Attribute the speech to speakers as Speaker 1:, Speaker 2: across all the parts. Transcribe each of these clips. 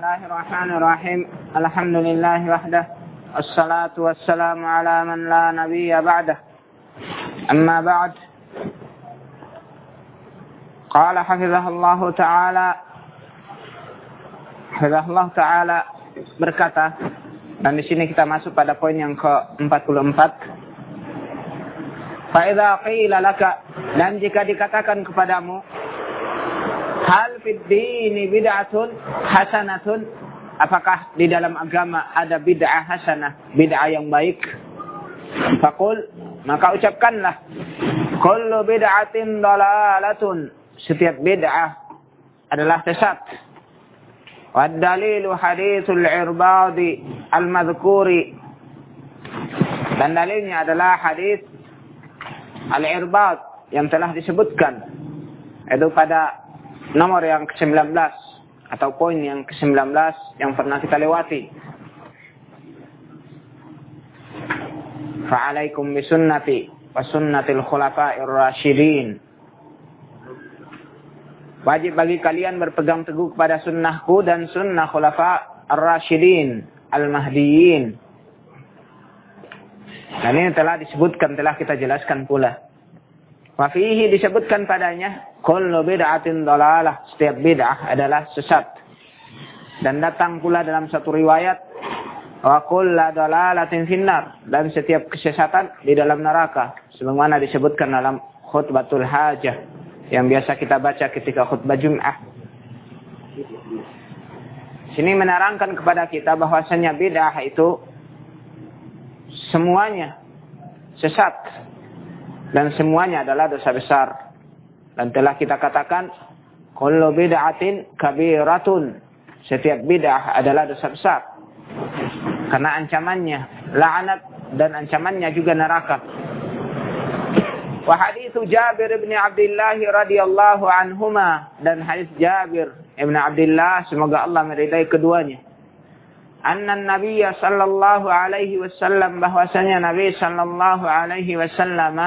Speaker 1: الله الرحمن الرحيم الحمد لله وحده الصلاة والسلام على من لا نبي بعده أما بعد قال حفظه الله تعالى حفظه الله تعالى berkata dan di sini kita masuk pada poin yang ke-44 Fa'idha qila laka dan jika dikatakan kepadamu hal fid dini bid'atun hasanatun? Apakah di dalam agama ada bid'ah hasanah bid'ah yang baik? Fakul maka ucapkanlah. Kullu bid'atin dalalatun. Setiap bid'ah adalah sesat. Wad dalilu hadithul irbadi al madhkuri dan dalilnya adalah hadis al-irbad yang telah disebutkan. Itu pada nomor yang ke-19 atau poin yang ke-19 yang pernah kita lewati. Fa'alaikum bisunnati wa sunnatil khulafa'ir rasyidin. Wajib bagi kalian berpegang teguh kepada sunnahku dan sunnah khulafa ar-rasyidin al-mahdiyin. Dan ini telah disebutkan, telah kita jelaskan pula. Wafihi disebutkan padanya kullu bid'atin dalalah. Setiap bid'ah adalah sesat. Dan datang pula dalam satu riwayat wa kullu dalalatin finnar dan setiap kesesatan di dalam neraka sebagaimana disebutkan dalam khutbatul hajah yang biasa kita baca ketika khutbah Jum'ah. Sini menerangkan kepada kita bahwasanya bid'ah itu semuanya sesat dan semuanya adalah dosa besar. Dan telah kita katakan kullu bid'atin kabiratun. Setiap bid'ah adalah dosa besar. Karena ancamannya laknat dan ancamannya juga neraka. Wa hadithu Jabir bin Abdullah radhiyallahu anhuma dan hadis Jabir bin Abdullah semoga Allah meridai keduanya. Anna Nabi sallallahu alaihi wasallam bahwasanya Nabi sallallahu alaihi wasallam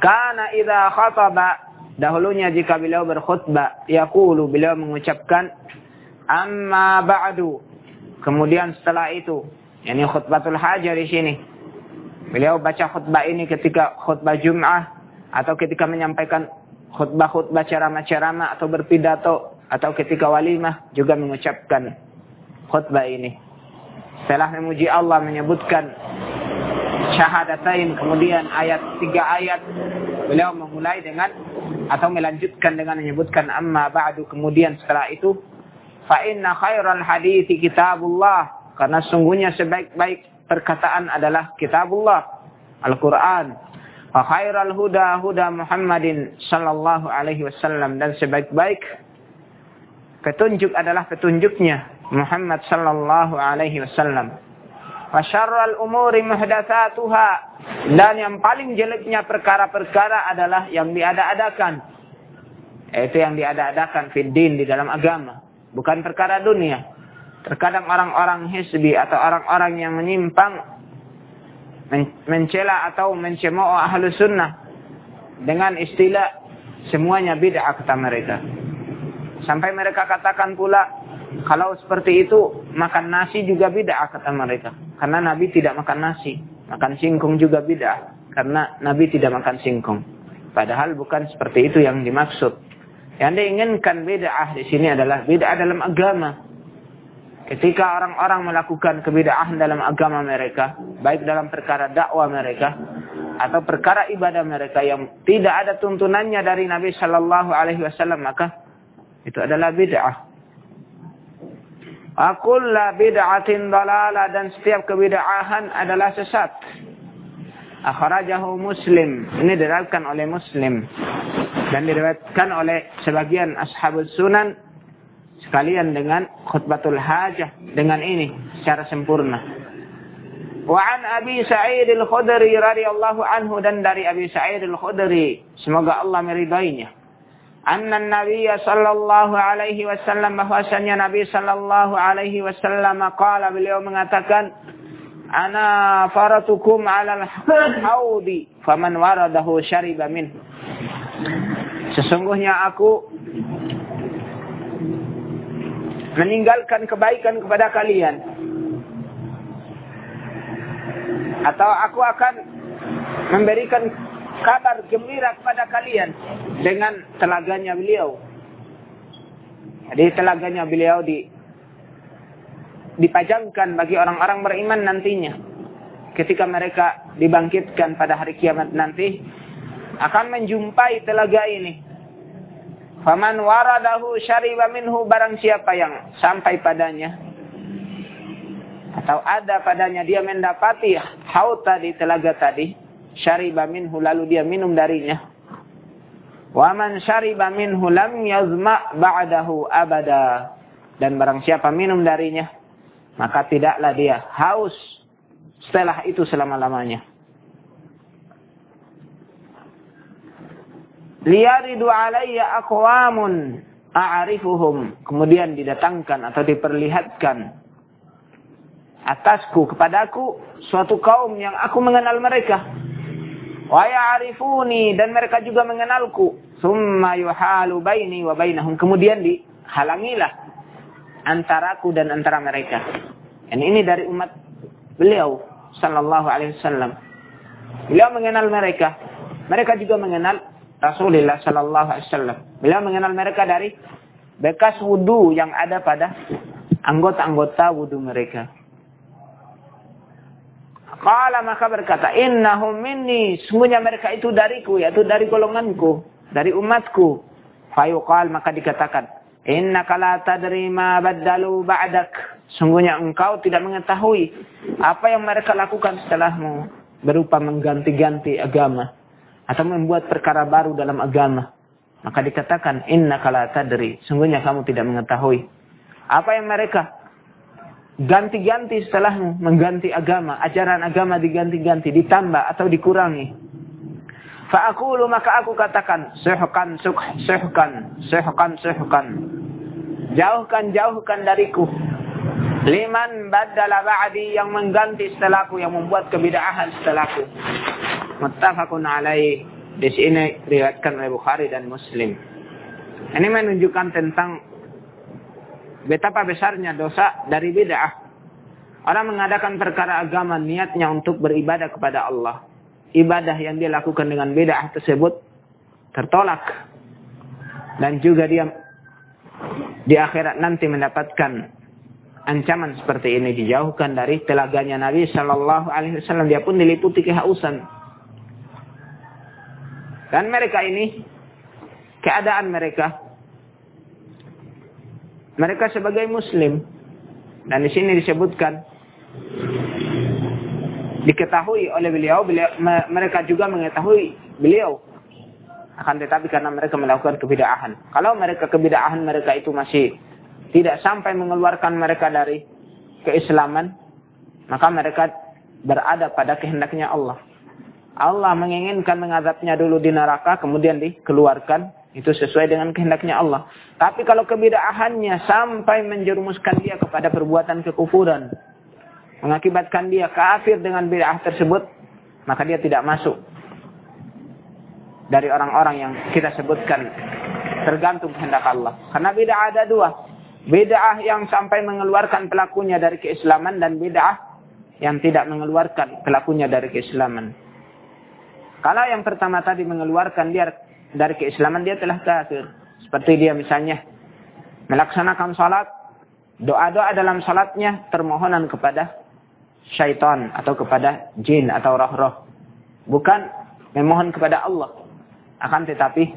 Speaker 1: kana idza khataba. Dahulunya jika beliau berkhutbah yaqulu beliau mengucapkan amma ba'du. Kemudian setelah itu yakni khutbatul hajar di sini. Beliau baca khutbah ini ketika khutbah Jum'ah atau ketika menyampaikan khutbah-khutbah ceramah-ceramah atau berpidato atau ketika walimah juga mengucapkan khutbah ini. Setelah memuji Allah menyebutkan syahadatain kemudian ayat tiga ayat. Beliau memulai dengan atau melanjutkan dengan menyebutkan amma ba'du. Kemudian setelah itu fa inna khairal hadithi kitabullah. Karena sungguhnya sebaik-baik perkataan adalah kitabullah Al-Qur'an. Wa khairal huda huda Muhammadin sallallahu alaihi wasallam. Dan sebaik-baik petunjuk adalah petunjuknya Muhammad sallallahu alaihi wasallam wa syarrul umuri muhdatsatuha. Dan yang paling jeleknya perkara-perkara adalah yang diada-adakan. Yaitu yang diada-adakan fiddin di dalam agama. Bukan perkara dunia. Terkadang orang-orang hisbi atau orang-orang yang menyimpang mencela atau mencemooh ahlu sunnah dengan istilah semuanya bid'ah kata mereka. Sampai mereka katakan pula kalau seperti itu, makan nasi juga bid'ah kata mereka. Karena Nabi tidak makan nasi. Makan singkong juga bid'ah. Karena Nabi tidak makan singkong. Padahal bukan seperti itu yang dimaksud. Yang diinginkan bid'ah di sini adalah bid'ah dalam agama. Ketika orang-orang melakukan kebid'ahan dalam agama mereka, baik dalam perkara dakwah mereka atau perkara ibadah mereka yang tidak ada tuntunannya dari Nabi Shallallahu Alaihi Wasallam, maka itu adalah bid'ah. Akulla bid'atin dalala dan setiap kebid'ahan adalah sesat. Akhrajahu Muslim. Ini diriwayatkan oleh Muslim dan diriwayatkan oleh sebagian ashabul sunan sekalian dengan khutbatul hajah dengan ini secara sempurna. Wa an Abi Sa'id al-Khudri radhiyallahu anhu dan dari Abi Sa'id al-Khudri semoga Allah meridainya. Anna Nabi sallallahu alaihi wasallam bahwasanya Nabi sallallahu alaihi wasallam qala beliau mengatakan ana faratukum ala al-haudi faman waradahu syariba min Sesungguhnya aku meninggalkan kebaikan kepada kalian. Atau aku akan memberikan kabar gembira kepada kalian dengan telaganya beliau. Jadi telaganya beliau di dipajangkan bagi orang-orang beriman nantinya. Ketika mereka dibangkitkan pada hari kiamat nanti akan menjumpai telaga ini. Faman waradahu syariba minhu barang siapa yang sampai padanya atau ada padanya dia mendapati haut tadi telaga tadi syariba minhu lalu dia minum darinya. Wa man syariba minhu lam yazma ba'dahu abada. Dan barang siapa minum darinya, maka tidaklah dia haus setelah itu selama-lamanya. Liyaridu alayya aqwamun a'rifuhum. Kemudian didatangkan atau diperlihatkan atasku kepadaku suatu kaum yang aku mengenal mereka wa ya'rifuni dan mereka juga mengenalku. Summa yuhalu baini wa bainahum. Kemudian dihalangilah antaraku dan antara mereka. Dan ini dari umat beliau sallallahu alaihi wasallam. Beliau mengenal mereka. Mereka juga mengenal Rasulullah sallallahu alaihi wasallam. Beliau mengenal mereka dari bekas wudu yang ada pada anggota-anggota wudu mereka Qala maka berkata, innahum minni. Sungguhnya mereka itu dariku, yaitu dari golonganku, dari umatku. Fayuqal maka dikatakan, inna la tadri ma baddalu ba'dak. Sungguhnya engkau tidak mengetahui apa yang mereka lakukan setelahmu. Berupa mengganti-ganti agama. Atau membuat perkara baru dalam agama. Maka dikatakan, inna la tadri. Sungguhnya kamu tidak mengetahui. Apa yang mereka ganti-ganti setelahmu, mengganti agama, ajaran agama diganti-ganti, ditambah atau dikurangi. Fa'akulu maka aku katakan, suhkan, suh, suhkan, suhkan, suhkan. Jauhkan, jauhkan dariku. Liman badala ba'di yang mengganti setelahku, yang membuat kebidaahan setelahku. Muttafaqun alaih. Di sini diriwayatkan oleh Bukhari dan Muslim. Ini menunjukkan tentang betapa besarnya dosa dari bid'ah. Orang mengadakan perkara agama niatnya untuk beribadah kepada Allah. Ibadah yang dia lakukan dengan bid'ah tersebut tertolak. Dan juga dia di akhirat nanti mendapatkan ancaman seperti ini dijauhkan dari telaganya Nabi Shallallahu Alaihi Wasallam. Dia pun diliputi kehausan. Dan mereka ini keadaan mereka mereka sebagai muslim dan di sini disebutkan diketahui oleh beliau, beliau mereka juga mengetahui beliau akan tetapi karena mereka melakukan kebidaahan. Kalau mereka kebidaahan mereka itu masih tidak sampai mengeluarkan mereka dari keislaman, maka mereka berada pada kehendaknya Allah. Allah menginginkan mengadabnya dulu di neraka, kemudian dikeluarkan itu sesuai dengan kehendaknya Allah. Tapi kalau kebidaahannya sampai menjerumuskan dia kepada perbuatan kekufuran, mengakibatkan dia kafir dengan bid'ah tersebut, maka dia tidak masuk dari orang-orang yang kita sebutkan tergantung kehendak Allah. Karena bid'ah ada dua. Bid'ah yang sampai mengeluarkan pelakunya dari keislaman dan bid'ah yang tidak mengeluarkan pelakunya dari keislaman. Kalau yang pertama tadi mengeluarkan dia dari keislaman dia telah kafir. Seperti dia misalnya melaksanakan salat, doa-doa dalam salatnya termohonan kepada syaitan atau kepada jin atau roh-roh. Bukan memohon kepada Allah. Akan tetapi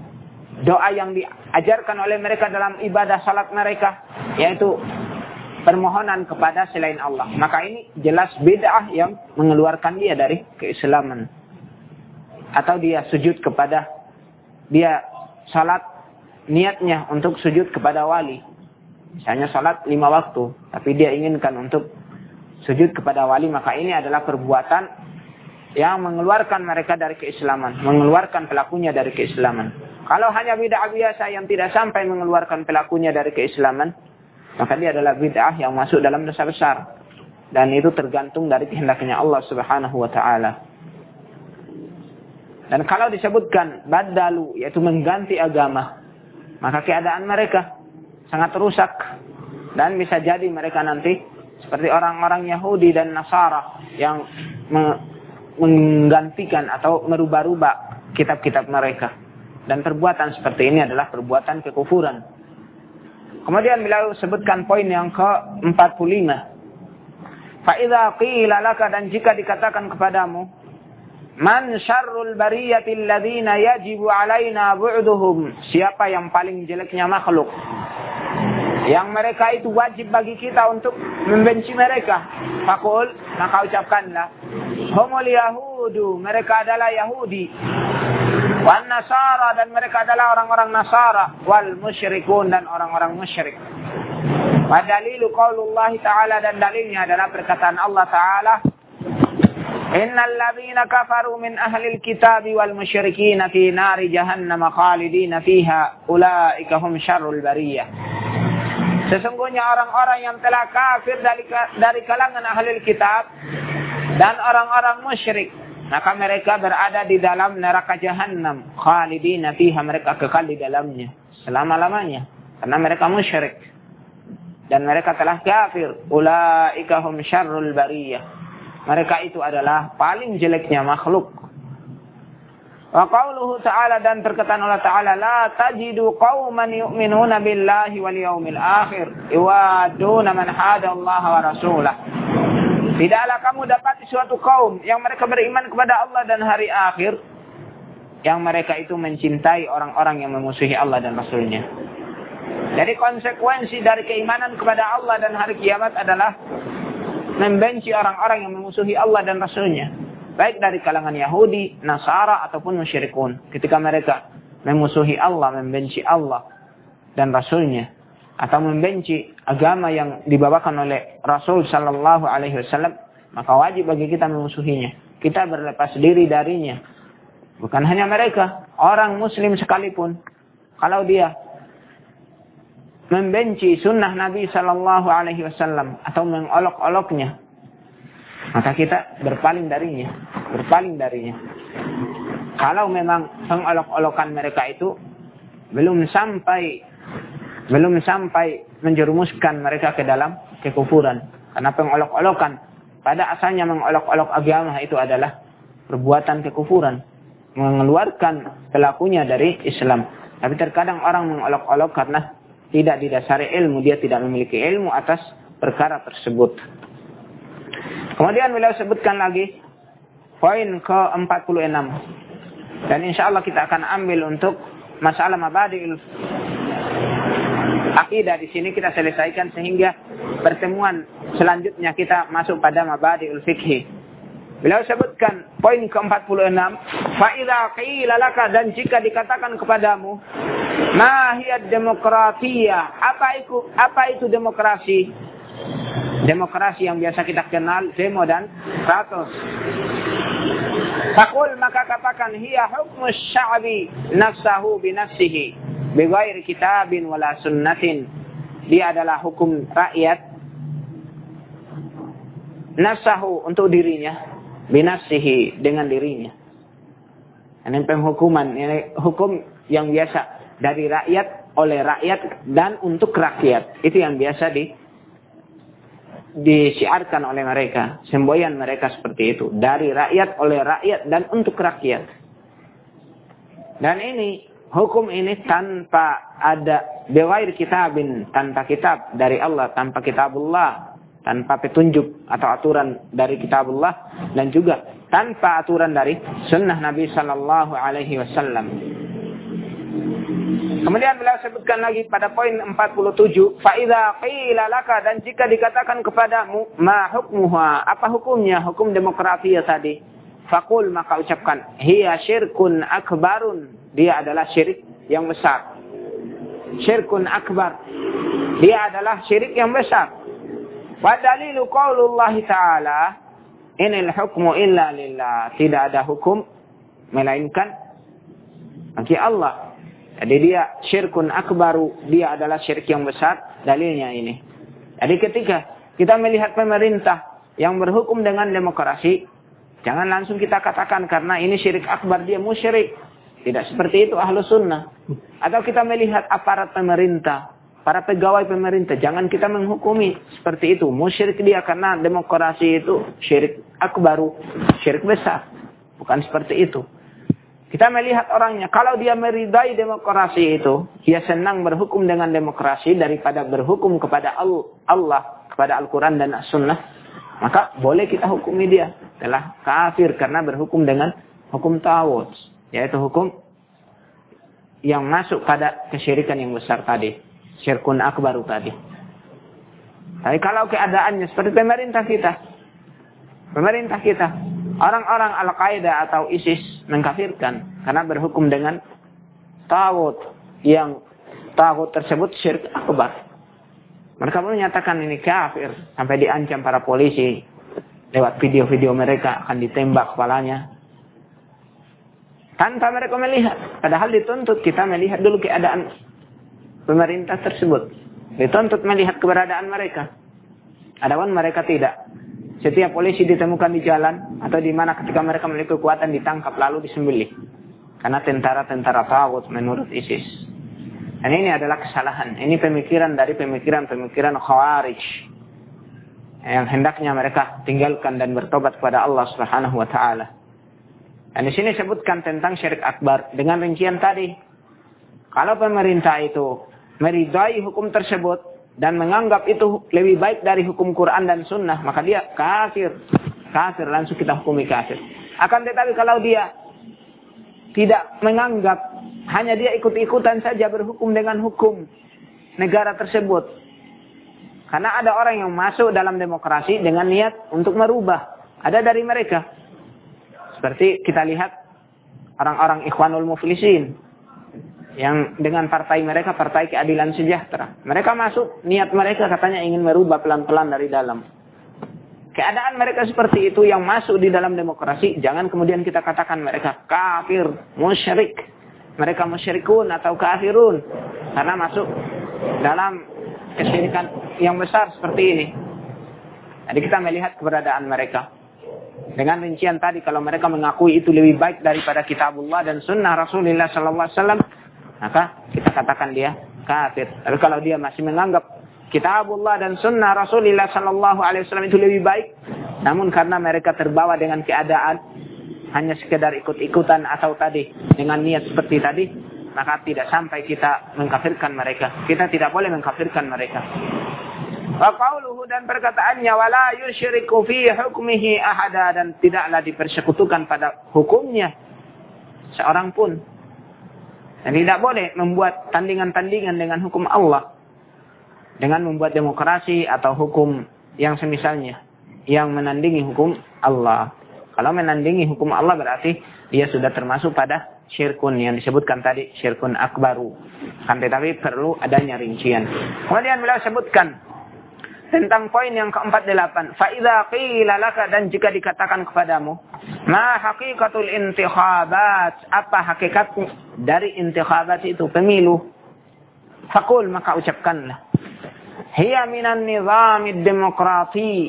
Speaker 1: doa yang diajarkan oleh mereka dalam ibadah salat mereka yaitu permohonan kepada selain Allah. Maka ini jelas bid'ah yang mengeluarkan dia dari keislaman. Atau dia sujud kepada dia salat niatnya untuk sujud kepada wali. Misalnya salat lima waktu, tapi dia inginkan untuk sujud kepada wali, maka ini adalah perbuatan yang mengeluarkan mereka dari keislaman, mengeluarkan pelakunya dari keislaman. Kalau hanya bid'ah biasa yang tidak sampai mengeluarkan pelakunya dari keislaman, maka dia adalah bid'ah yang masuk dalam dosa besar. Dan itu tergantung dari kehendaknya Allah Subhanahu wa taala. Dan kalau disebutkan badalu, yaitu mengganti agama, maka keadaan mereka sangat rusak. Dan bisa jadi mereka nanti seperti orang-orang Yahudi dan Nasara yang menggantikan atau merubah-rubah kitab-kitab mereka. Dan perbuatan seperti ini adalah perbuatan kekufuran. Kemudian beliau sebutkan poin yang ke-45. Fa'idha qila laka dan jika dikatakan kepadamu, Man syarrul bariyatil ladhina yajibu alaina bu'duhum. Siapa yang paling jeleknya makhluk? Yang mereka itu wajib bagi kita untuk membenci mereka. Fakul, maka ucapkanlah. Humul Yahudu, mereka adalah Yahudi. Wan Nasara dan mereka adalah orang-orang Nasara. Wal musyrikun dan orang-orang musyrik. Wadalilu qaulullah ta'ala dan dalilnya adalah perkataan Allah ta'ala. Innal ladzina kafaru min ahlil kitabi wal musyrikin fi nari jahannam fiha ulaika hum syarrul. Sesungguhnya orang-orang yang telah kafir dari dari kalangan ahli kitab dan orang-orang musyrik maka mereka berada di dalam neraka jahanam khalidina fiha mereka kekal di dalamnya selama-lamanya karena mereka musyrik dan mereka telah kafir ulaika hum syarrul bariyah mereka itu adalah paling jeleknya makhluk Wa qawluhu ta'ala dan perkataan Allah Ta'ala la tajidu qawman yu'minuna billahi wal yawmil akhir iwaduna man hada Allah wa rasulah Tidaklah kamu dapat suatu kaum yang mereka beriman kepada Allah dan hari akhir yang mereka itu mencintai orang-orang yang memusuhi Allah dan Rasulnya. Jadi konsekuensi dari keimanan kepada Allah dan hari kiamat adalah membenci orang-orang yang memusuhi Allah dan Rasulnya. Baik dari kalangan Yahudi, Nasara ataupun musyrikun. Ketika mereka memusuhi Allah, membenci Allah dan Rasulnya atau membenci agama yang dibawakan oleh Rasul Shallallahu Alaihi Wasallam, maka wajib bagi kita memusuhinya. Kita berlepas diri darinya. Bukan hanya mereka, orang Muslim sekalipun, kalau dia membenci sunnah Nabi Shallallahu Alaihi Wasallam atau mengolok-oloknya, maka kita berpaling darinya, berpaling darinya. Kalau memang pengolok-olokan mereka itu belum sampai belum sampai menjerumuskan mereka ke dalam kekufuran. Karena pengolok-olokan pada asalnya mengolok-olok agama itu adalah perbuatan kekufuran. Mengeluarkan pelakunya dari Islam. Tapi terkadang orang mengolok-olok karena tidak didasari ilmu. Dia tidak memiliki ilmu atas perkara tersebut. Kemudian beliau sebutkan lagi poin ke-46. Dan insya Allah kita akan ambil untuk masalah mabadi'il akidah di sini kita selesaikan sehingga pertemuan selanjutnya kita masuk pada mabadi'ul fikhi. Beliau sebutkan poin ke-46, faida qila laka dan jika dikatakan kepadamu, ma hiya demokratia? Apa itu apa itu demokrasi? Demokrasi yang biasa kita kenal demo dan status. Fakul maka katakan hiya hukmu sya'bi nafsahu bi nafsihi Begair kitabin wala sunnatin. Dia adalah hukum rakyat. Nasahu untuk dirinya. Binasihi dengan dirinya. Ini penghukuman. Ini hukum yang biasa. Dari rakyat, oleh rakyat, dan untuk rakyat. Itu yang biasa di disiarkan oleh mereka. Semboyan mereka seperti itu. Dari rakyat, oleh rakyat, dan untuk rakyat. Dan ini hukum ini tanpa ada bewair kitabin, tanpa kitab dari Allah, tanpa kitabullah, tanpa petunjuk atau aturan dari kitabullah dan juga tanpa aturan dari sunnah Nabi Sallallahu Alaihi Wasallam. Kemudian beliau sebutkan lagi pada poin 47, faida qila laka dan jika dikatakan kepadamu ma hukmuha, apa hukumnya hukum demokrasi tadi? Fakul maka ucapkan, hiya syirkun akbarun dia adalah syirik yang besar. Syirkun akbar. Dia adalah syirik yang besar. Wa dalilu ta'ala inil hukmu illa lillah. Tidak ada hukum melainkan bagi Allah. Jadi dia syirkun akbaru. Dia adalah syirik yang besar. Dalilnya ini. Jadi ketika kita melihat pemerintah yang berhukum dengan demokrasi, jangan langsung kita katakan karena ini syirik akbar dia musyrik. Tidak seperti itu ahlu sunnah. Atau kita melihat aparat pemerintah, para pegawai pemerintah. Jangan kita menghukumi seperti itu. Musyrik dia karena demokrasi itu syirik akbaru, syirik besar. Bukan seperti itu. Kita melihat orangnya. Kalau dia meridai demokrasi itu, dia senang berhukum dengan demokrasi daripada berhukum kepada Allah, kepada Al-Quran dan As-Sunnah, maka boleh kita hukumi dia. Telah kafir karena berhukum dengan hukum tawud. Yaitu hukum yang masuk pada kesyirikan yang besar tadi. Syirkun akbaru tadi. Tapi kalau keadaannya seperti pemerintah kita. Pemerintah kita Orang-orang Al-Qaeda atau ISIS mengkafirkan karena berhukum dengan tawud yang tawud tersebut syirik akbar. Mereka pun menyatakan ini kafir sampai diancam para polisi lewat video-video mereka akan ditembak kepalanya. Tanpa mereka melihat. Padahal dituntut kita melihat dulu keadaan pemerintah tersebut. Dituntut melihat keberadaan mereka. Adapun mereka tidak. Setiap polisi ditemukan di jalan atau di mana ketika mereka memiliki kekuatan ditangkap lalu disembelih. Karena tentara-tentara tawud menurut ISIS. Dan ini adalah kesalahan. Ini pemikiran dari pemikiran-pemikiran khawarij. Yang hendaknya mereka tinggalkan dan bertobat kepada Allah subhanahu wa ta'ala. Dan di sini sebutkan tentang syirik akbar. Dengan rincian tadi. Kalau pemerintah itu meridai hukum tersebut dan menganggap itu lebih baik dari hukum Quran dan Sunnah, maka dia kafir. Kafir, langsung kita hukumi kafir. Akan tetapi kalau dia tidak menganggap, hanya dia ikut-ikutan saja berhukum dengan hukum negara tersebut. Karena ada orang yang masuk dalam demokrasi dengan niat untuk merubah. Ada dari mereka. Seperti kita lihat orang-orang ikhwanul muflisin yang dengan partai mereka partai keadilan sejahtera. Mereka masuk niat mereka katanya ingin merubah pelan-pelan dari dalam. Keadaan mereka seperti itu yang masuk di dalam demokrasi, jangan kemudian kita katakan mereka kafir, musyrik. Mereka musyrikun atau kafirun karena masuk dalam kesyirikan yang besar seperti ini. Jadi kita melihat keberadaan mereka. Dengan rincian tadi kalau mereka mengakui itu lebih baik daripada kitabullah dan sunnah Rasulullah sallallahu alaihi wasallam, maka kita katakan dia kafir. Tapi kalau dia masih menganggap kitabullah dan sunnah Rasulullah sallallahu alaihi wasallam itu lebih baik, namun karena mereka terbawa dengan keadaan hanya sekedar ikut-ikutan atau tadi dengan niat seperti tadi, maka tidak sampai kita mengkafirkan mereka. Kita tidak boleh mengkafirkan mereka. Wa qauluhu dan perkataannya wala yusyriku fi hukmihi ahada dan tidaklah dipersekutukan pada hukumnya seorang pun dan tidak boleh membuat tandingan-tandingan dengan hukum Allah. Dengan membuat demokrasi atau hukum yang semisalnya. Yang menandingi hukum Allah. Kalau menandingi hukum Allah berarti dia sudah termasuk pada syirkun yang disebutkan tadi. Syirkun akbaru. Kan tetapi perlu adanya rincian. Kemudian beliau sebutkan tentang poin yang keempat delapan. Fa'idha qila laka dan jika dikatakan kepadamu. Ma hakikatul intikhabat. Apa hakikat dari intikhabat itu? Pemilu. Fakul maka ucapkanlah. Hiya minan nizamid demokrati.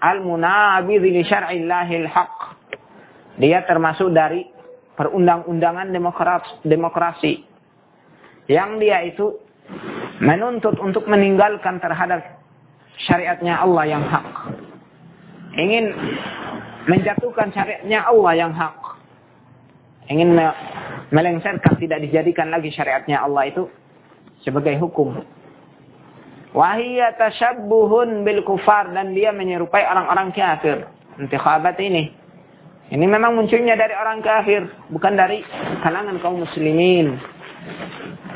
Speaker 1: Al-munabidh li syar'illahil haq. Dia termasuk dari perundang-undangan demokrasi. Yang dia itu menuntut untuk meninggalkan terhadap syariatnya Allah yang hak. Ingin menjatuhkan syariatnya Allah yang hak. Ingin melengsarkan tidak dijadikan lagi syariatnya Allah itu sebagai hukum. Wahiyya tashabbuhun bil kufar dan dia menyerupai orang-orang kafir. Intikhabat ini. Ini memang munculnya dari orang kafir, bukan dari kalangan kaum muslimin.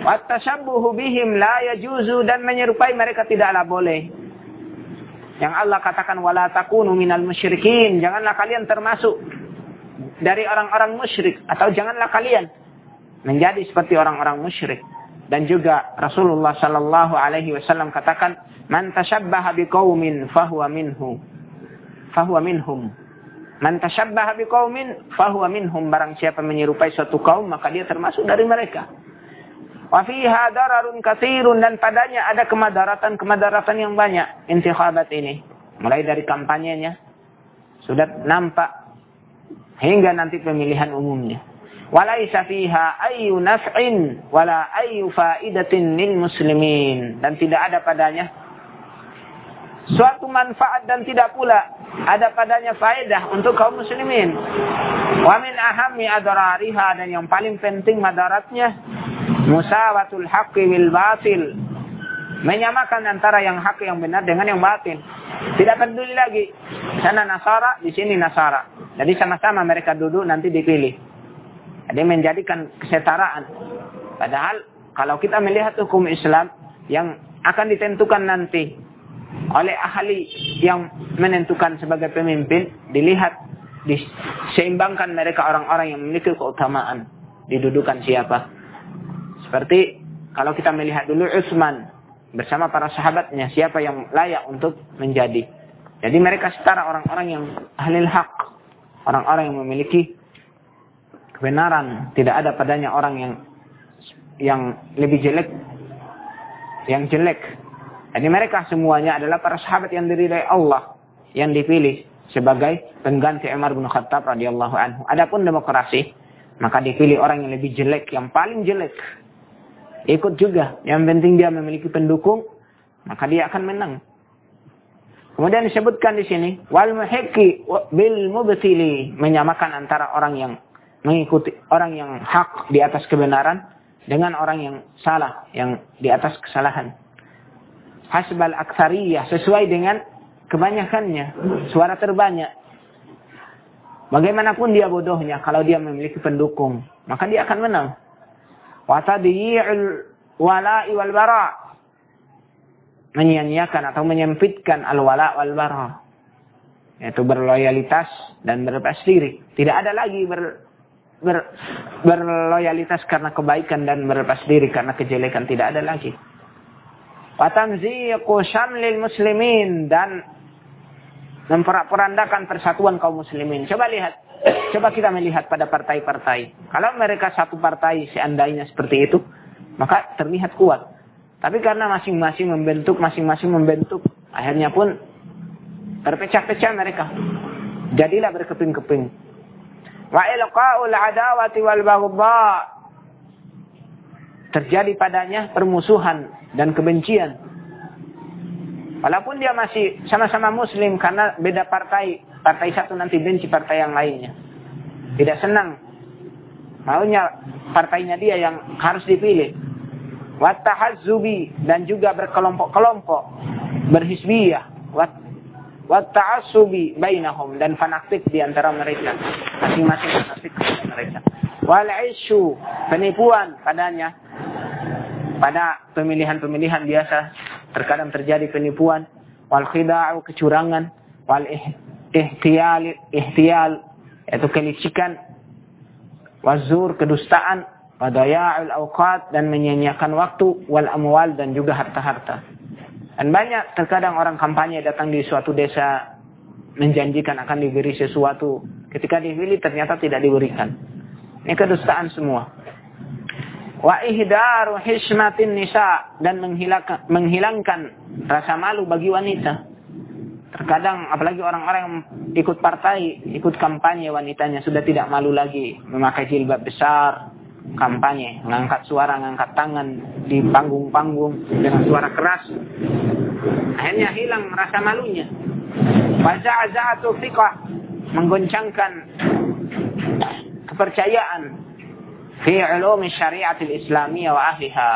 Speaker 1: Wa tashabbuhu bihim la yajuzu dan menyerupai mereka tidaklah boleh. Yang Allah katakan wala takunu minal musyrikin. Janganlah kalian termasuk dari orang-orang musyrik atau janganlah kalian menjadi seperti orang-orang musyrik. Dan juga Rasulullah sallallahu alaihi wasallam katakan, "Man tashabbaha biqaumin fahuwa minhu." Fahuwa minhum. Man tashabbaha biqaumin fahuwa minhum. Barang siapa menyerupai suatu kaum maka dia termasuk dari mereka. Wafiha dararun kasirun dan padanya ada kemadaratan-kemadaratan yang banyak. Intikhabat ini. Mulai dari kampanyenya. Sudah nampak. Hingga nanti pemilihan umumnya. Walaisa fiha ayu naf'in wala ayu faidatin lil muslimin. Dan tidak ada padanya suatu manfaat dan tidak pula ada padanya faedah untuk kaum muslimin. Wa min ahammi adrariha dan yang paling penting madaratnya musawatul haqqi bil batil. Menyamakan antara yang hak yang benar dengan yang batil. Tidak peduli lagi sana Nasara, di sini Nasara. Jadi sama-sama mereka duduk nanti dipilih. Dia menjadikan kesetaraan. Padahal kalau kita melihat hukum Islam yang akan ditentukan nanti oleh ahli yang menentukan sebagai pemimpin, dilihat diseimbangkan mereka orang-orang yang memiliki keutamaan. Didudukan siapa? Seperti kalau kita melihat dulu Utsman bersama para sahabatnya, siapa yang layak untuk menjadi. Jadi mereka setara orang-orang yang ahli hak. Orang-orang yang memiliki kebenaran, tidak ada padanya orang yang yang lebih jelek, yang jelek. Jadi mereka semuanya adalah para sahabat yang diridai Allah, yang dipilih sebagai pengganti Umar bin Khattab radhiyallahu anhu. Adapun demokrasi, maka dipilih orang yang lebih jelek, yang paling jelek. Ikut juga, yang penting dia memiliki pendukung, maka dia akan menang. Kemudian disebutkan di sini wal muhiqqi bil mubtili menyamakan antara orang yang mengikuti orang yang hak di atas kebenaran dengan orang yang salah, yang di atas kesalahan. Hasbal aksariyah, sesuai dengan kebanyakannya, suara terbanyak. Bagaimanapun dia bodohnya, kalau dia memiliki pendukung, maka dia akan menang. Watadi'ul wala'i wal bara. Menyia-nyiakan atau menyempitkan al-wala wal bara. Yaitu berloyalitas dan berlepas diri. Tidak ada lagi ber, ber, berloyalitas karena kebaikan dan berlepas diri karena kejelekan tidak ada lagi. Watanziqu syamlil muslimin dan memperandakan persatuan kaum muslimin. Coba lihat, coba kita melihat pada partai-partai. Kalau mereka satu partai seandainya seperti itu, maka terlihat kuat. Tapi karena masing-masing membentuk, masing-masing membentuk, akhirnya pun terpecah-pecah mereka. Jadilah berkeping-keping wa adawati wal terjadi padanya permusuhan dan kebencian walaupun dia masih sama-sama muslim karena beda partai partai satu nanti benci partai yang lainnya tidak senang maunya partainya dia yang harus dipilih watahazzubi dan juga berkelompok-kelompok berhisbiyah Watta'asubi bainahum dan fanatik di antara mereka. Masing-masing fanatik di mereka. Wal isyu penipuan padanya. Pada pemilihan-pemilihan biasa terkadang terjadi penipuan. Wal khida'u kecurangan. Wal ihtiyal, ihtiyal yaitu kelicikan. Wazur kedustaan. Wadaya'ul awqat dan menyanyiakan waktu. Wal amwal dan juga harta-harta. Dan banyak terkadang orang kampanye datang di suatu desa menjanjikan akan diberi sesuatu. Ketika dipilih ternyata tidak diberikan. Ini kedustaan semua. Wa ihdaru hismatin nisa dan menghilangkan rasa malu bagi wanita. Terkadang apalagi orang-orang yang ikut partai, ikut kampanye wanitanya sudah tidak malu lagi memakai jilbab besar, kampanye, ngangkat suara, ngangkat tangan di panggung-panggung dengan suara keras. Akhirnya hilang rasa malunya. Waza'za'atu fiqah menggoncangkan kepercayaan fi ulumi syariatil islamiyah wa ahliha.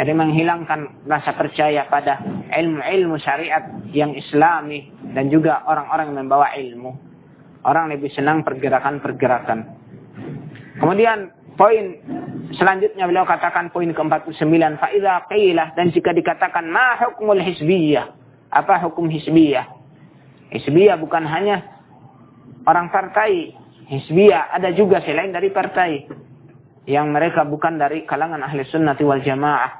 Speaker 1: Jadi menghilangkan rasa percaya pada ilmu-ilmu syariat yang islami dan juga orang-orang yang membawa ilmu. Orang lebih senang pergerakan-pergerakan. Kemudian Poin selanjutnya beliau katakan poin ke-49 faida qilah dan jika dikatakan ma hukmul hisbiyah. Apa hukum hisbiyah? Hisbiyah bukan hanya orang partai. Hisbiyah ada juga selain dari partai. Yang mereka bukan dari kalangan ahli sunnati wal jamaah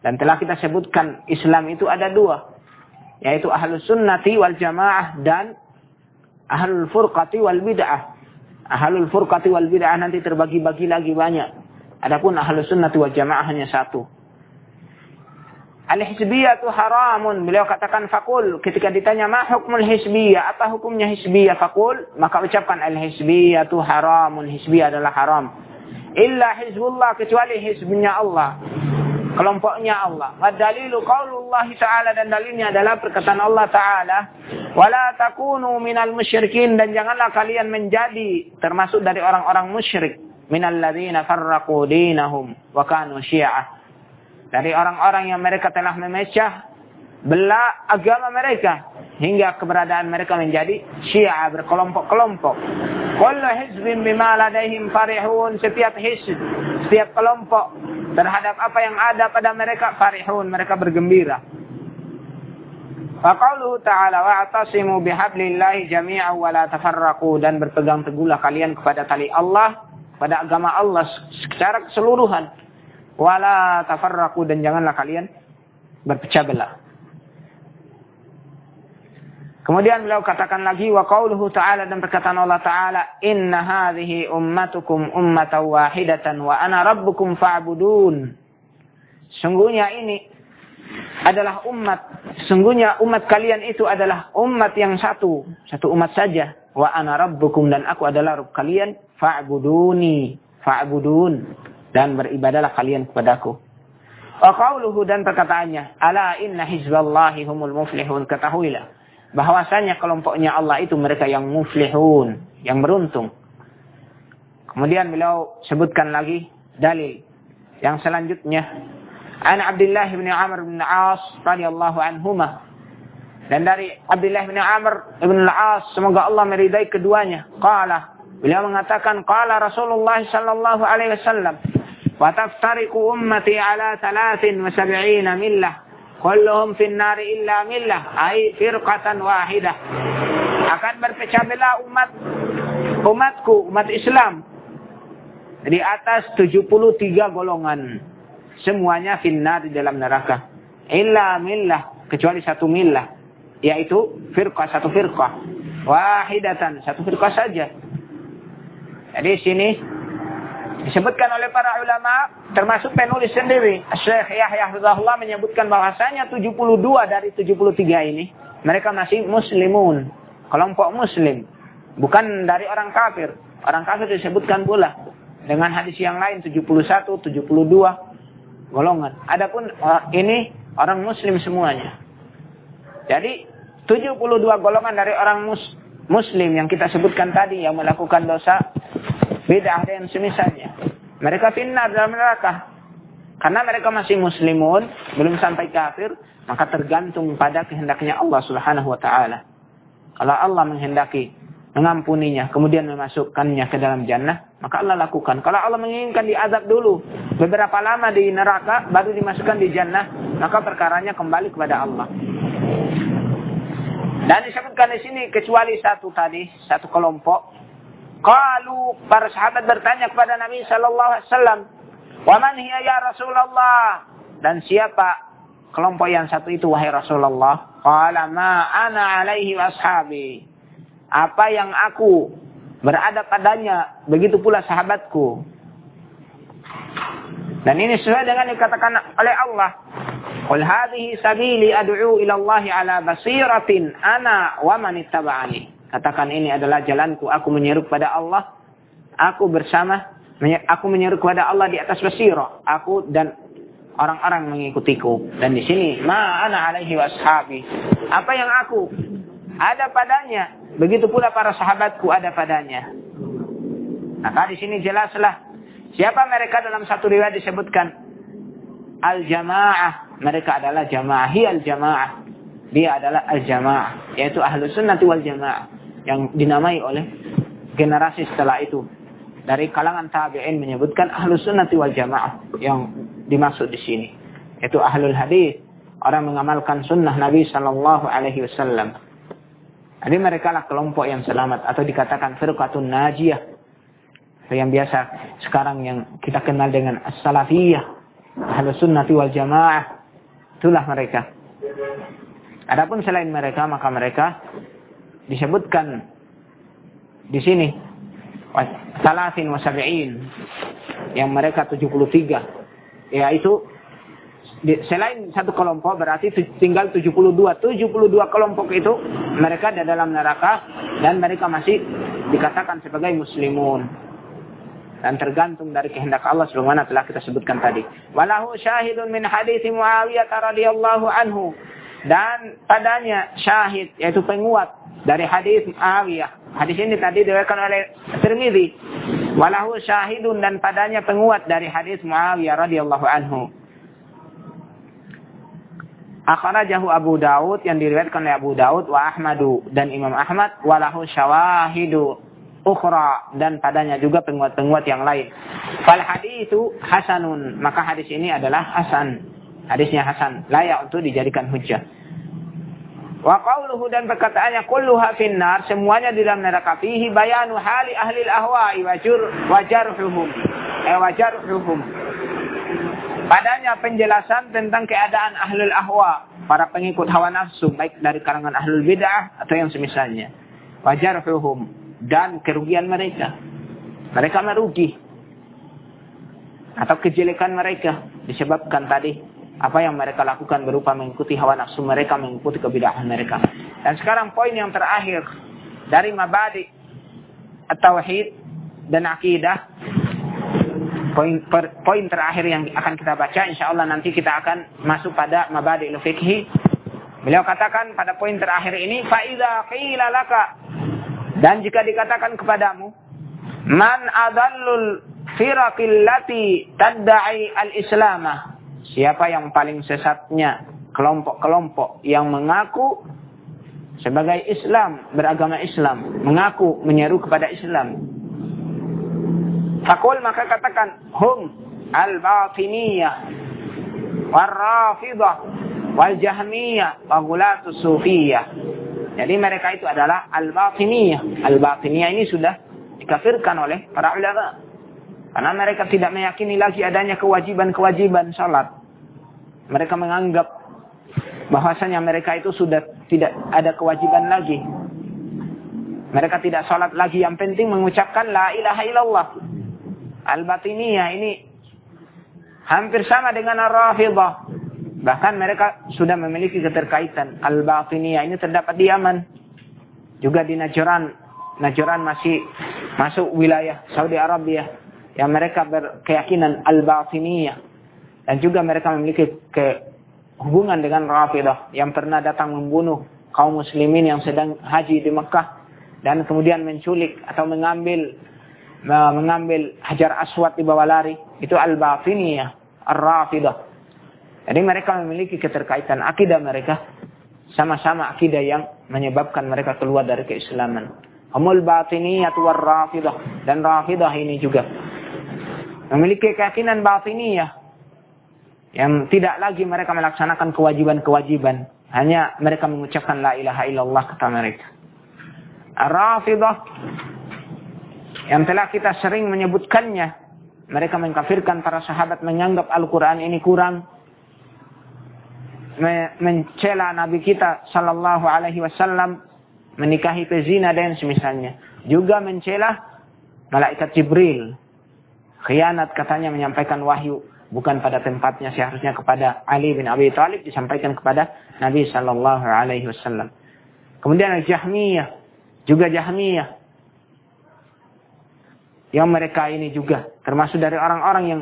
Speaker 1: dan telah kita sebutkan Islam itu ada dua yaitu ahli sunnati wal jamaah dan ahlul furqati wal bid'ah Ahlul furqati wal bid'ah nanti terbagi-bagi lagi banyak. Adapun ahlus sunnah wal jamaah hanya satu. Al-hisbiyah itu haramun. Beliau katakan fakul. Ketika ditanya, ma hukmul hisbiyah? Apa hukumnya hisbiyah? Fakul. Maka ucapkan al-hisbiyah itu haramun. Hisbiyah adalah haram. Illa hizbullah. Kecuali hizbnya Allah. Kelompoknya Allah. Dalilu qaulullah ta'ala. Dan dalilnya adalah perkataan Allah ta'ala. Wala takunu minal musyrikin. Dan janganlah kalian menjadi termasuk dari orang-orang musyrik. Minal ladhina farraqu dinahum. Wa kanu syi'ah dari orang-orang yang mereka telah memecah belah agama mereka hingga keberadaan mereka menjadi syiah berkelompok-kelompok. Kullu hizbin bima ladaihim farihun. Setiap hizb, setiap kelompok terhadap apa yang ada pada mereka farihun, mereka bergembira. Faqauluhu ta'ala wa'tasimu bihablillahi jami'an wa la tafarraqu dan berpegang teguhlah kalian kepada tali Allah, pada agama Allah secara keseluruhan wala tafarraqu dan janganlah kalian berpecah belah. Kemudian beliau katakan lagi wa qauluhu ta'ala dan perkataan Allah ta'ala inna hadhihi ummatukum ummatan wahidatan wa ana rabbukum fa'budun. Sungguhnya ini adalah umat, sungguhnya umat kalian itu adalah umat yang satu, satu umat saja. Wa ana rabbukum dan aku adalah Rabb kalian fa'buduni, fa'budun dan beribadalah kalian kepadaku. Wa qauluhu dan perkataannya, ala inna hizballahi humul muflihun. Ketahuilah bahwasanya kelompoknya Allah itu mereka yang muflihun, yang beruntung. Kemudian beliau sebutkan lagi dalil yang selanjutnya. An Abdullah bin Amr bin As radhiyallahu anhuma dan dari Abdullah bin Amr bin Al-As semoga Allah meridai keduanya. Qala beliau mengatakan qala Rasulullah sallallahu alaihi wasallam wa taftariqu ummati ala 73 millah. Kulluhum finnari illa millah. Ay firqatan wahidah. Akan berpecah belah umat umatku, umat Islam. Di atas 73 golongan. Semuanya finnar di dalam neraka. Illa millah. Kecuali satu millah. Yaitu firqah, satu firqah. Wahidatan, satu firqah saja. Jadi sini Disebutkan oleh para ulama, termasuk penulis sendiri. Syekh Yahya Hafizahullah menyebutkan bahwasanya 72 dari 73 ini, mereka masih muslimun. Kelompok muslim. Bukan dari orang kafir. Orang kafir disebutkan pula. Dengan hadis yang lain 71, 72 golongan. Adapun eh, ini orang muslim semuanya. Jadi 72 golongan dari orang mus muslim yang kita sebutkan tadi yang melakukan dosa bid'ah dan semisalnya. Mereka finnar dalam neraka. Karena mereka masih muslimun, belum sampai kafir, maka tergantung pada kehendaknya Allah Subhanahu wa taala. Kalau Allah menghendaki mengampuninya, kemudian memasukkannya ke dalam jannah, maka Allah lakukan. Kalau Allah menginginkan diadab dulu, beberapa lama di neraka, baru dimasukkan di jannah, maka perkaranya kembali kepada Allah. Dan disebutkan di sini kecuali satu tadi, satu kelompok Qalu para sahabat bertanya kepada Nabi sallallahu alaihi wasallam, "Wa man hiya ya Rasulullah?" Dan siapa kelompok yang satu itu wahai Rasulullah? Qala ma ana alaihi washabi. Apa yang aku berada padanya, begitu pula sahabatku. Dan ini sesuai dengan yang dikatakan oleh Allah. Qul hadhihi sabili ad'u ila Allah ala basiratin ana wa man ittaba'ani. Katakan ini adalah jalanku. Aku menyeru kepada Allah. Aku bersama. Aku menyeru kepada Allah di atas basirah. Aku dan orang-orang mengikutiku. Dan di sini, ma'ana alaihi washabi. Apa yang aku ada padanya. Begitu pula para sahabatku ada padanya. Maka di sini jelaslah. Siapa mereka dalam satu riwayat disebutkan. Al-jamaah. Mereka adalah jamaah. Hi al-jamaah. Dia adalah al-jamaah. Yaitu ahlu sunnati wal jamaah yang dinamai oleh generasi setelah itu. Dari kalangan tabi'in menyebutkan ahlus sunnati wal jamaah yang dimaksud di sini. Itu ahlul hadis, orang mengamalkan sunnah Nabi Shallallahu Alaihi Wasallam. Jadi mereka lah kelompok yang selamat atau dikatakan firqatun najiyah. Yang biasa sekarang yang kita kenal dengan as-salafiyah. Ahlus sunnati wal jamaah. Itulah mereka. Adapun selain mereka maka mereka disebutkan di sini salasin wasabi'in yang mereka 73 yaitu selain satu kelompok berarti tinggal 72. 72 kelompok itu mereka ada dalam neraka dan mereka masih dikatakan sebagai muslimun. Dan tergantung dari kehendak Allah sebagaimana telah kita sebutkan tadi. Walahu syahidun min hadis Muawiyah radhiyallahu anhu. Dan padanya syahid yaitu penguat dari hadis Muawiyah. Hadis ini tadi diriwayatkan oleh Tirmizi. Walahu syahidun dan padanya penguat dari hadis Muawiyah radhiyallahu anhu. Akhrajahu Abu Daud yang diriwayatkan oleh Abu Daud wa Ahmadu dan Imam Ahmad walahu syawahidu ukhra dan padanya juga penguat-penguat yang lain. Fal hadithu hasanun, maka hadis ini adalah hasan. Hadisnya hasan, layak untuk dijadikan hujjah. Wa qawluhu dan perkataannya kulluha finnar, semuanya di dalam neraka fihi bayanu hali ahli al-ahwa'i wa jur wa jarhuhum. Eh wa jarhuhum. Padanya penjelasan tentang keadaan ahlul ahwa, para pengikut hawa nafsu, baik dari kalangan ahlul bid'ah atau yang semisalnya. Wajar hukum dan kerugian mereka. Mereka merugi. Atau kejelekan mereka disebabkan tadi apa yang mereka lakukan berupa mengikuti hawa nafsu mereka, mengikuti kebidahan mereka. Dan sekarang poin yang terakhir dari mabadi at-tauhid dan akidah. Poin per, poin terakhir yang akan kita baca insya Allah nanti kita akan masuk pada mabadi fikhi beliau katakan pada poin terakhir ini faida qila laka. Dan jika dikatakan kepadamu man adallul firaqil lati tadda'i al-islamah siapa yang paling sesatnya kelompok-kelompok yang mengaku sebagai Islam, beragama Islam, mengaku menyeru kepada Islam. Fakul maka katakan hum al-batiniyah wal-rafidah wal-jahmiyah wa sufiyah. Jadi mereka itu adalah al-batiniyah. Al-batiniyah ini sudah dikafirkan oleh para ulama. Karena mereka tidak meyakini lagi adanya kewajiban-kewajiban salat. Mereka menganggap bahwasanya mereka itu sudah tidak ada kewajiban lagi. Mereka tidak salat lagi. Yang penting mengucapkan la ilaha illallah. Al-Batiniyah ini hampir sama dengan Ar-Rafidah. Bahkan mereka sudah memiliki keterkaitan. Al-Batiniyah ini terdapat di Yaman. Juga di Najran. Najran masih masuk wilayah Saudi Arabia. Yang mereka berkeyakinan Al-Batiniyah. Dan juga mereka memiliki ke hubungan dengan Rafidah. Yang pernah datang membunuh kaum muslimin yang sedang haji di Mekah. Dan kemudian menculik atau mengambil mengambil hajar aswad di bawah lari itu al-batiniyah ar-rafidah jadi mereka memiliki keterkaitan akidah mereka sama-sama akidah yang menyebabkan mereka keluar dari keislaman humul batiniyah war-rafidah dan rafidah ini juga memiliki keyakinan batiniyah yang tidak lagi mereka melaksanakan kewajiban-kewajiban hanya mereka mengucapkan la ilaha illallah kata mereka ar-rafidah yang telah kita sering menyebutkannya. Mereka mengkafirkan para sahabat menganggap Al-Quran ini kurang. Mencela Nabi kita Sallallahu Alaihi Wasallam. Menikahi pezina dan semisalnya. Juga mencela malaikat Jibril. Khianat katanya menyampaikan wahyu. Bukan pada tempatnya seharusnya kepada Ali bin Abi Thalib. Disampaikan kepada Nabi Sallallahu Alaihi Wasallam. Kemudian Al-Jahmiyah. Juga Jahmiyah yang mereka ini juga termasuk dari orang-orang yang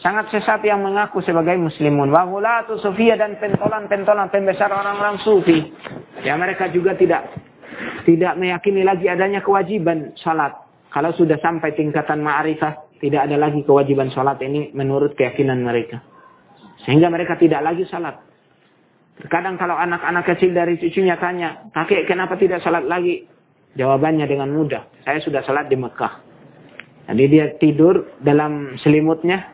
Speaker 1: sangat sesat yang mengaku sebagai muslimun. Wa ghulatu sufiyah dan pentolan-pentolan pembesar orang-orang sufi. yang mereka juga tidak tidak meyakini lagi adanya kewajiban salat. Kalau sudah sampai tingkatan ma'rifah, tidak ada lagi kewajiban salat ini menurut keyakinan mereka. Sehingga mereka tidak lagi salat. Terkadang kalau anak-anak kecil dari cucunya tanya, kakek kenapa tidak salat lagi? Jawabannya dengan mudah. Saya sudah salat di Mekah. Jadi dia tidur dalam selimutnya.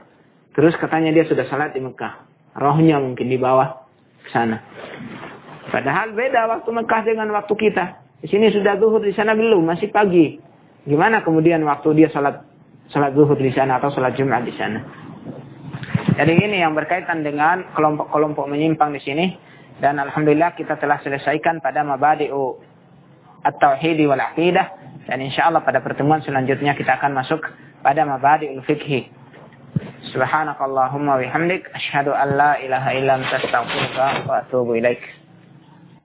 Speaker 1: Terus katanya dia sudah salat di Mekah. Rohnya mungkin di bawah ke sana. Padahal beda waktu Mekah dengan waktu kita. Di sini sudah zuhur, di sana belum, masih pagi. Gimana kemudian waktu dia salat salat zuhur di sana atau salat Jumat di sana? Jadi ini yang berkaitan dengan kelompok-kelompok menyimpang di sini. Dan Alhamdulillah kita telah selesaikan pada mabadi'u at-tauhid wal aqidah dan insyaallah pada pertemuan selanjutnya kita akan masuk pada mabadi'ul fikhi. Subhanakallahumma bihamdik asyhadu an la ilaha illa anta astaghfiruka wa atubu ilaik.